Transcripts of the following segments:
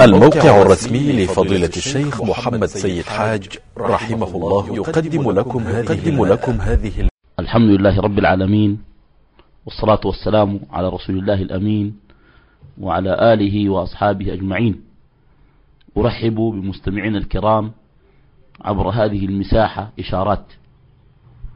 الموقع الرسمي لفضيلة الشيخ محمد سيد حاج رحمه الله يقدم لكم هذه, لكم هذه الحمد لله رب العالمين والصلاة والسلام على رسول الله الأمين وعلى آله وأصحابه أجمعين. أرحب بمستمعينا الكرام عبر هذه المساحة إشارات.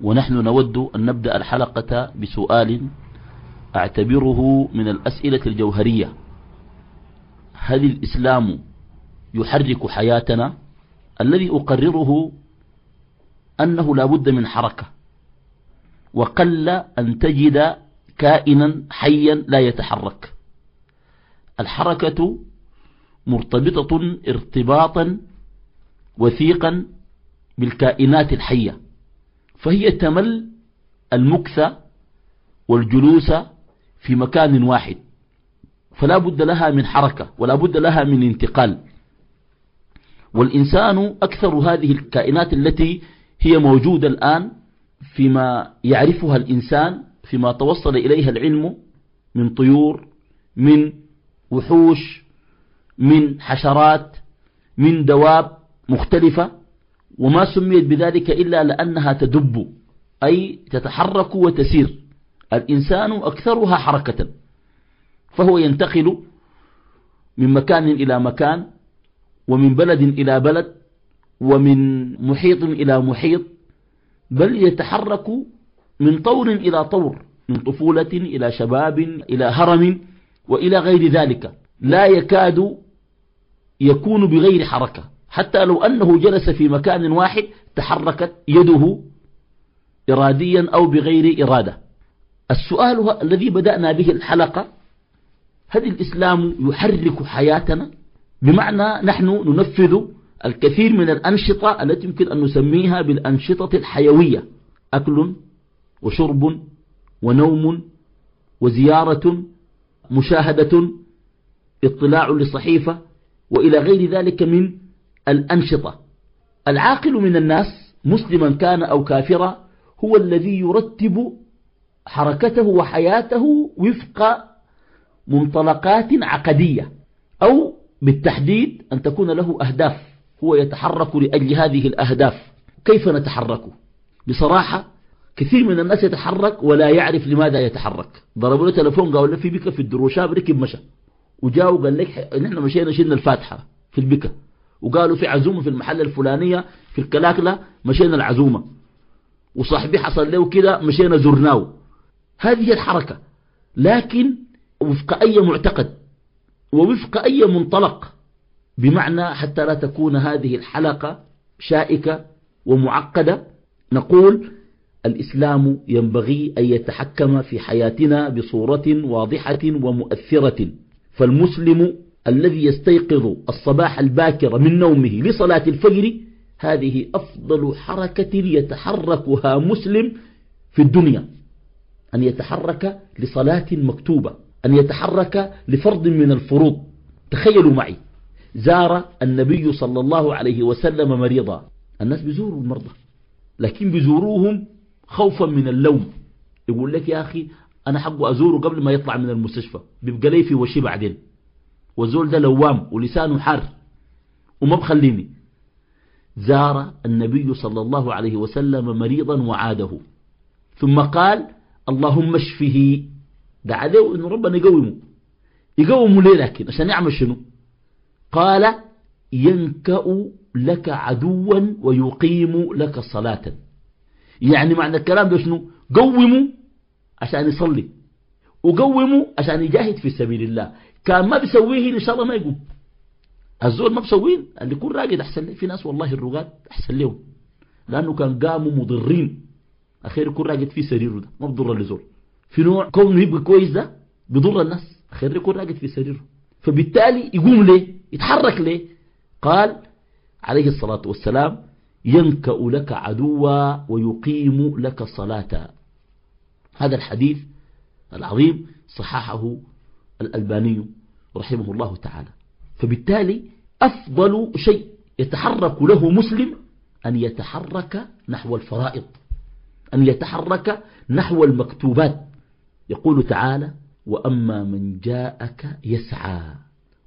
ونحن نود أن نبدأ الحلقة بسؤال أعتبره من الأسئلة الجوهرية. هل الإسلام يحرك حياتنا. الذي أقرره أنه لا بد من حركة. وقل أن تجد كائنا حيا لا يتحرك. الحركة مرتبطة ارتباطا وثيقا بالكائنات الحية. فهي تمل المكث والجلوس في مكان واحد. فلا بد لها من حركة ولا بد لها من انتقال. والإنسان أكثر هذه الكائنات التي هي موجودة الآن فيما يعرفها الإنسان فيما توصل إليها العلم من طيور من وحوش من حشرات من دواب مختلفة وما سميت بذلك إلا لأنها تدب أي تتحرك وتسير. الإنسان أكثرها حركة. فهو ينتقل من مكان إلى مكان ومن بلد إلى بلد ومن محيط إلى محيط بل يتحرك من طور إلى طور من طفولة إلى شباب إلى هرم وإلى غير ذلك. لا يكاد يكون بغير حركة. حتى لو أنه جلس في مكان واحد تحركت يده إراديا أو بغير إرادة. السؤال الذي بدأنا به الحلقة هل الإسلام يحرك حياتنا بمعنى نحن ننفذ الكثير من الأنشطة التي يمكن أن نسميها بالأنشطة الحيوية أكل وشرب ونوم وزيارة مشاهدة اطلاع لصحيفة وإلى غير ذلك من الأنشطة. العاقل من الناس مسلما كان أو كافرا هو الذي يرتب حركته وحياته وفق منطلقات عقدية أو بالتحديد أن تكون له أهداف هو يتحرك لأجل هذه الأهداف. كيف نتحرك؟ بصراحة كثير من الناس يتحرك ولا يعرف لماذا يتحرك. ضربوا له تلفون قالوا له في بكة في الدروشاب ركب مشى. وجاء وقال لك نحن مشينا شلنا الفاتحة في البكة وقالوا في عزومة في المحل الفلانية في الكلاكلة مشينا العزومة. وصاحبي حصل له كده مشينا زرناه. هذه الحركة. لكن وفق أي معتقد ووفق أي منطلق بمعنى حتى لا تكون هذه الحلقة شائكة ومعقدة. نقول الإسلام ينبغي أن يتحكم في حياتنا بصورة واضحة ومؤثرة. فالمسلم الذي يستيقظ الصباح الباكر من نومه لصلاة الفجر هذه أفضل حركة يتحركها مسلم في الدنيا أن يتحرك لصلاة مكتوبة. أن يتحرك لفرض من الفروض. تخيلوا معي. زار النبي صلى الله عليه وسلم مريضا. الناس بيزوروا المرضى. لكن بيزوروهم خوفا من اللوم. يقول لك يا أخي أنا حق أزوره قبل ما يطلع من المستشفى. بيبقى لي في وشي بعدين. وزول ده لوام ولسانه حار. وما بخليني. زار النبي صلى الله عليه وسلم مريضا وعاده. ثم قال اللهم اشفه. دعا له إنه ربنا يقومه. يقومه ليه لكن؟ عشان يعمل شنو؟ قال ينكأ لك عدوا ويقيم لك صلاة. يعني معنى الكلام ده شنو؟ قوموا عشان يصلي. وقوموا عشان يجاهد في سبيل الله. كان ما بيسويه إن شاء الله ما يقوم. الزول ما بسوين اللي يكون راقد أحسن. له في ناس والله الرقاد أحسن لهم. لأنه كان قاموا مضرين. أخير يكون راقد في سريره ده ما بضر لزول. في نوع كونه يبقى كويس ده؟ بضر الناس. خير يكون راقد في سريره. فبالتالي يقوم ليه؟ يتحرك ليه؟ قال عليه الصلاة والسلام ينكأ لك عدوا ويقيم لك صلاة. هذا الحديث العظيم صححه الألباني رحمه الله تعالى. فبالتالي أفضل شيء يتحرك له مسلم أن يتحرك نحو الفرائض أن يتحرك نحو المكتوبات. يقول تعالى وأما من جاءك يسعى.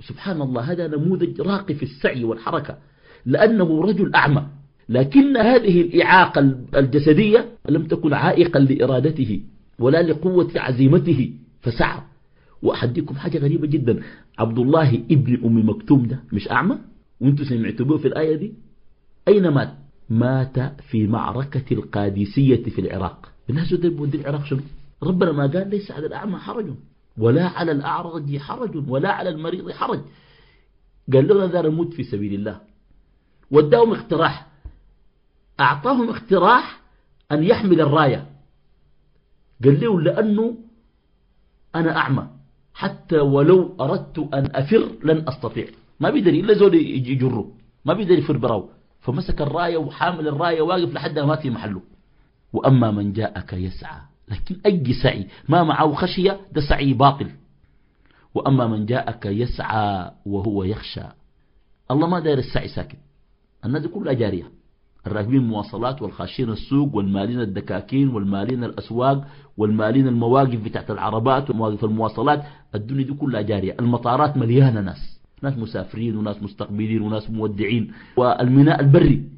سبحان الله هذا نموذج راقي في السعي والحركة لأنه رجل أعمى. لكن هذه الإعاقة الجسدية لم تكن عائقا لإرادته ولا لقوة عزيمته فسعى. وأحدكم حاجة غريبة جدا. عبد الله ابن أم مكتوم ده مش أعمى؟ وأنتم سمعتوا به في الآية دي؟ أين مات؟ مات في معركة القادسية في العراق. الناس ده العراق شنو؟ ربنا ما قال ليس على الأعمى حرج ولا على الأعرج حرج ولا على المريض حرج. قال لنا ذا نموت في سبيل الله. وداهم اقتراح. أعطاهم اقتراح أن يحمل الراية. قال له لأنه أنا أعمى. حتى ولو أردت أن أفر لن أستطيع. ما بيقدر إلا زول يجره. ما بيقدر يفر براو فمسك الراية وحامل الراية واقف لحد ما في محله. وأما من جاءك يسعى. لكن أي سعي ما معه خشية ده سعي باطل. وأما من جاءك يسعى وهو يخشى. الله ما داير السعي ساكت الناس كلها جارية. الراكبين المواصلات والخاشين السوق والمالين الدكاكين والمالين الأسواق والمالين المواقف بتاعت العربات ومواقف المواصلات الدنيا دي كلها جارية. المطارات مليانة ناس. ناس مسافرين وناس مستقبلين وناس مودعين. والميناء البري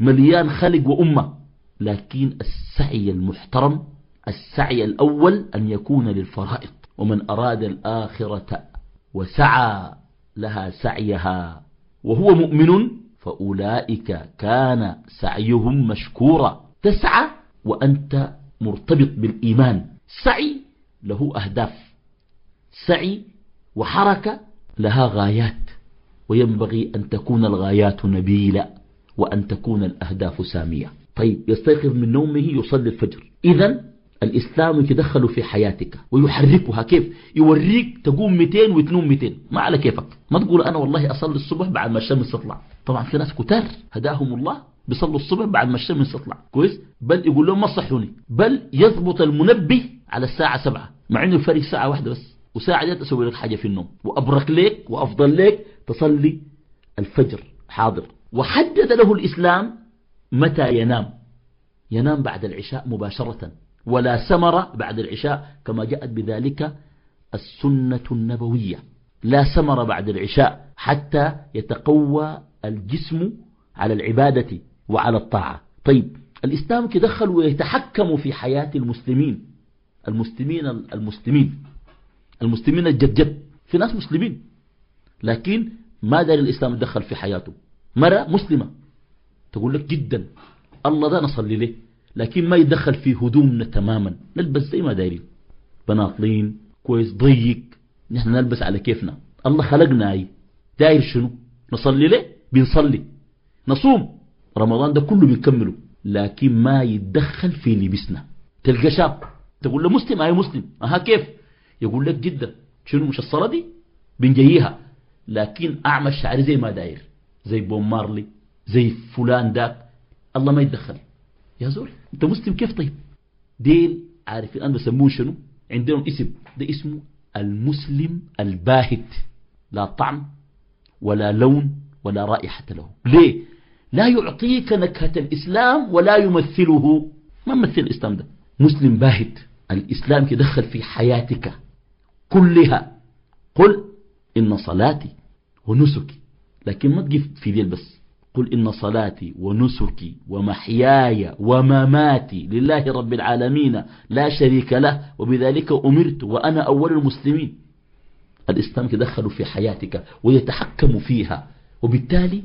مليان خلق وأمة. لكن السعي المحترم السعي الأول أن يكون للفرائض. ومن أراد الآخرة وسعى لها سعيها وهو مؤمن فأولئك كان سعيهم مشكورا. تسعى وأنت مرتبط بالإيمان. سعي له أهداف. سعي وحركة لها غايات. وينبغي أن تكون الغايات نبيلة وأن تكون الأهداف سامية. طيب يستيقظ من نومه يصلي الفجر. إذا الإسلام يتدخل في حياتك ويحركها. كيف؟ يوريك تقوم 200 وتنوم 200 ما على كيفك؟ ما تقول أنا والله أصلي الصبح بعد ما الشمس تطلع. طبعا في ناس كتار هداهم الله بيصلوا الصبح بعد ما الشمس تطلع. كويس؟ بل يقول لهم ما صحوني. بل يضبط المنبه على الساعة سبعة. مع إنه الفرق ساعة واحدة بس. وساعة دي تسوي لك حاجة في النوم. وأبرك لك وأفضل لك تصلي الفجر حاضر. وحدد له الإسلام متى ينام. ينام بعد العشاء مباشرة. ولا سمر بعد العشاء كما جاءت بذلك السنة النبوية. لا سمر بعد العشاء حتى يتقوى الجسم على العبادة وعلى الطاعة. طيب الإسلام يتدخل ويتحكم في حياة المسلمين. المسلمين المسلمين. المسلمين الجد جد في ناس مسلمين. لكن ما دار الإسلام يتدخل في حياته؟ مرة مسلمة تقول لك جدا الله ده نصلي له لكن ما يدخل في هدومنا تماما. نلبس زي ما دايرين. بناطلين كويس ضيق. نحن نلبس على كيفنا. الله خلقنا اي داير شنو؟ نصلي له بنصلي. نصوم. رمضان ده كله بنكمله. لكن ما يتدخل في لبسنا. تلقى شاب. تقول له مسلم؟ أي مسلم. أها كيف؟ يقول لك جدا شنو؟ مش الصلاة دي؟ بنجيها لكن أعمى الشعر زي ما داير. زي بوم مارلي زي فلان داك. الله ما يتدخل يا زول انت مسلم كيف طيب؟ ديل عارفين أنا بسموه شنو؟ عندهم اسم ده اسمه المسلم الباهت لا طعم ولا لون ولا رائحة له. ليه؟ لا يعطيك نكهة الإسلام ولا يمثله. ما مثل الإسلام ده؟ مسلم باهت. الإسلام يدخل في حياتك كلها. قل إن صلاتي ونسكي. لكن ما تقف في ذيل بس. قل إن صلاتي ونسكي ومحياي ومماتي لله رب العالمين لا شريك له وبذلك أمرت وأنا أول المسلمين. الإسلام يتدخل في حياتك ويتحكم فيها وبالتالي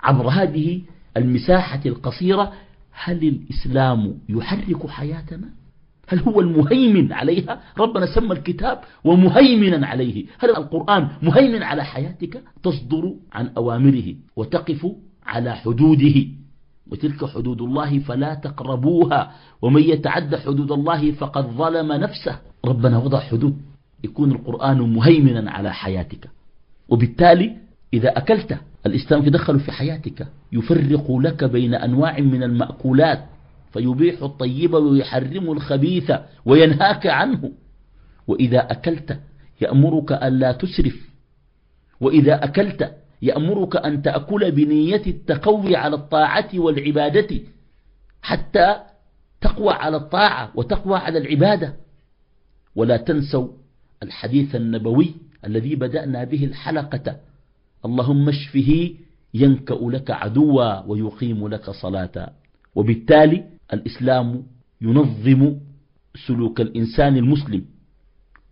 عبر هذه المساحة القصيرة هل الإسلام يحرك حياتنا؟ هل هو المهيمن عليها؟ ربنا سمى الكتاب ومهيمنا عليه. هل القرآن مهيمن على حياتك؟ تصدر عن أوامره وتقف على حدوده. وتلك حدود الله فلا تقربوها. ومن يتعد حدود الله فقد ظلم نفسه. ربنا وضع حدود. يكون القرآن مهيمنا على حياتك. وبالتالي إذا أكلت الإسلام يدخل في حياتك. يفرق لك بين أنواع من المأكولات. فيبيح الطيب ويحرم الخبيث وينهاك عنه. وإذا أكلت يأمرك أن لا تسرف. وإذا أكلت يأمرك أن تأكل بنية التقوي على الطاعة والعبادة حتى تقوى على الطاعة وتقوى على العبادة. ولا تنسوا الحديث النبوي الذي بدأنا به الحلقة. اللهم اشفه ينكأ لك عدوا ويقيم لك صلاة. وبالتالي الإسلام ينظم سلوك الإنسان المسلم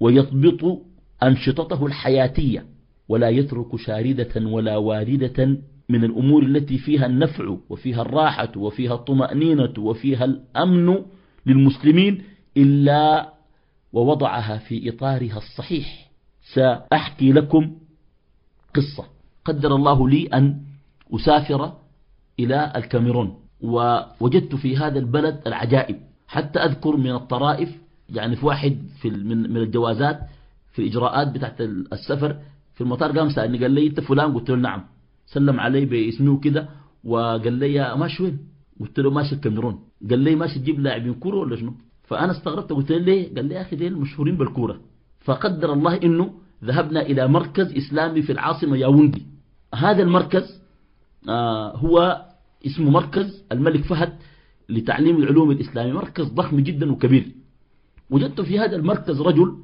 ويضبط أنشطته الحياتية. ولا يترك شاردة ولا واردة من الأمور التي فيها النفع وفيها الراحة وفيها الطمأنينة وفيها الأمن للمسلمين إلا ووضعها في إطارها الصحيح. سأحكي لكم قصة. قدر الله لي أن أسافر إلى الكاميرون ووجدت في هذا البلد العجائب. حتى أذكر من الطرائف يعني في واحد في من الجوازات في الإجراءات بتاعت السفر في المطار قام سألني قال لي أنت فلان؟ قلت له نعم. سلم علي باسمه كده وقال لي ماشي وين؟ قلت له ماشي الكاميرون. قال لي ماشي تجيب لاعبين كورة ولا شنو؟ فأنا استغربت قلت له ليه؟ قال لي يا أخي ديل مشهورين بالكورة. فقدر الله إنه ذهبنا إلى مركز إسلامي في العاصمة ياوندي. هذا المركز آه هو اسمه مركز الملك فهد لتعليم العلوم الإسلامية. مركز ضخم جدا وكبير. وجدت في هذا المركز رجل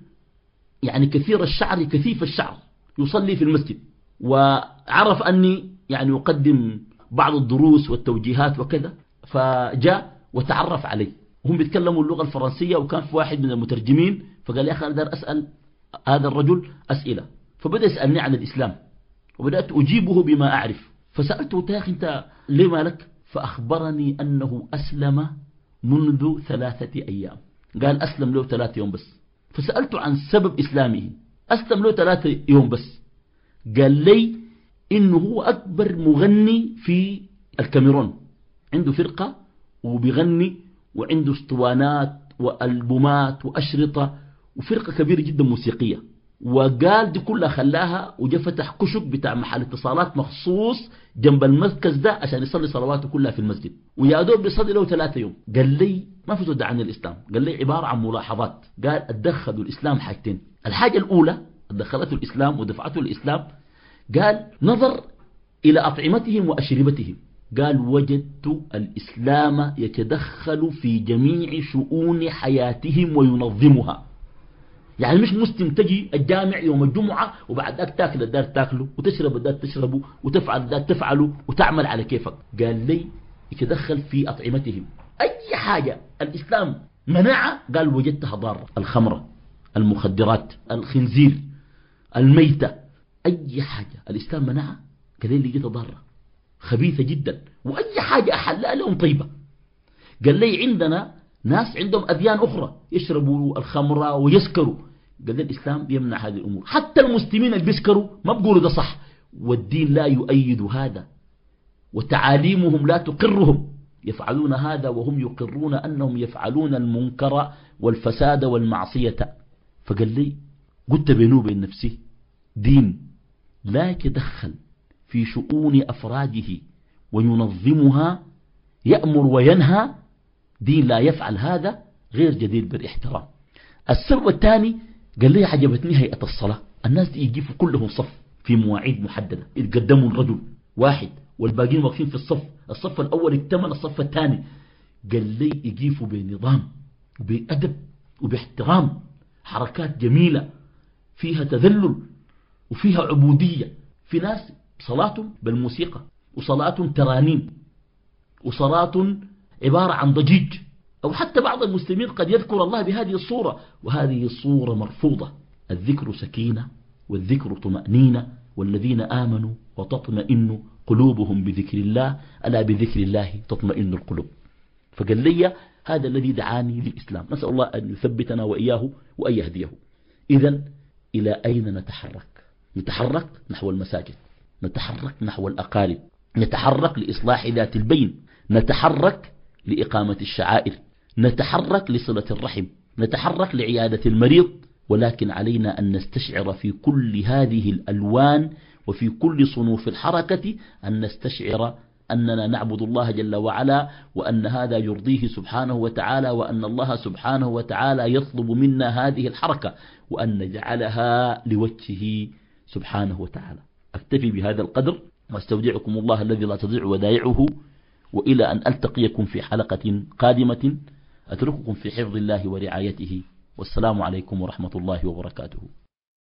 يعني كثير الشعر كثيف الشعر. يصلي في المسجد. وعرف أني يعني أقدم بعض الدروس والتوجيهات وكذا فجاء وتعرف علي. وهم بيتكلموا اللغة الفرنسية وكان في واحد من المترجمين فقال يا أخي أنا أسأل هذا الرجل أسئلة. فبدأ يسألني عن الإسلام وبدأت أجيبه بما أعرف. فسألته يا أخي أنت ليه مالك؟ فأخبرني أنه أسلم منذ ثلاثة أيام. قال أسلم له ثلاثة يوم بس. فسألته عن سبب إسلامه. أسلم له ثلاثة يوم بس. قال لي إنه هو أكبر مغني في الكاميرون. عنده فرقة وبيغني وعنده اسطوانات وألبومات وأشرطة وفرقة كبيرة جدا موسيقية. وقال دي كلها خلاها وجا فتح كشك بتاع محل اتصالات مخصوص جنب المركز ده عشان يصلي صلواته كلها في المسجد. ويا دوب بيصلي له ثلاثة يوم. قال لي ما في زود عن الإسلام. قال لي عبارة عن ملاحظات. قال اتدخلوا الإسلام حاجتين. الحاجة الأولى دخلته الإسلام ودفعته الإسلام. قال نظر إلى أطعمتهم وأشربتهم. قال وجدت الإسلام يتدخل في جميع شؤون حياتهم وينظمها. يعني مش مسلم تجي الجامع يوم الجمعة وبعد ذاك تاكل الدار تاكله وتشرب الدار تشربه وتفعل الدار تفعله وتعمل على كيفك. قال لي يتدخل في أطعمتهم. أي حاجة. الإسلام منع قال وجدتها ضارة. الخمرة المخدرات الخنزير الميتة. أي حاجة. الإسلام منعها قال لي جت ضارة. خبيثة جدا. وأي حاجة أحلها لهم طيبة. قال لي عندنا ناس عندهم أديان أخرى يشربوا الخمرة ويسكروا. قال الإسلام يمنع هذه الأمور. حتى المسلمين اللي بيسكروا ما بقولوا ده صح. والدين لا يؤيد هذا وتعاليمهم لا تقرهم. يفعلون هذا وهم يقرون أنهم يفعلون المنكر والفساد والمعصية. فقال لي قلت بينه وبين نفسي دين لا يتدخل في شؤون أفراده وينظمها يأمر وينهى دين لا يفعل هذا غير جدير بالاحترام. السر الثاني قال لي عجبتني هيئة الصلاة. الناس دي يجيفوا كلهم صف في مواعيد محددة. يتقدموا الرجل واحد والباقيين واقفين في الصف. الصف الأول اكتمل الصف الثاني. قال لي يجيفوا بنظام وبأدب وباحترام. حركات جميلة فيها تذلل وفيها عبودية. في ناس صلاتهم بالموسيقى وصلاتهم ترانيم وصلاة عبارة عن ضجيج. أو حتى بعض المسلمين قد يذكر الله بهذه الصورة. وهذه الصورة مرفوضة. الذكر سكينة والذكر طمأنينة. والذين آمنوا وتطمئن قلوبهم بذكر الله. ألا بذكر الله تطمئن القلوب. فقال لي هذا الذي دعاني للإسلام. نسأل الله أن يثبتنا وإياه وأن يهديه. إذا إلى أين نتحرك؟ نتحرك نحو المساجد. نتحرك نحو الأقارب نتحرك لإصلاح ذات البين. نتحرك لإقامة الشعائر. نتحرك لصلة الرحم نتحرك لعيادة المريض ولكن علينا أن نستشعر في كل هذه الألوان وفي كل صنوف الحركة أن نستشعر أننا نعبد الله جل وعلا وأن هذا يرضيه سبحانه وتعالى وأن الله سبحانه وتعالى يطلب منا هذه الحركة وأن نجعلها لوجهه سبحانه وتعالى. أكتفي بهذا القدر وأستودعكم الله الذي لا تضيع ودائعه. وإلى أن ألتقيكم في حلقة قادمة أترككم في حفظ الله ورعايته. والسلام عليكم ورحمة الله وبركاته.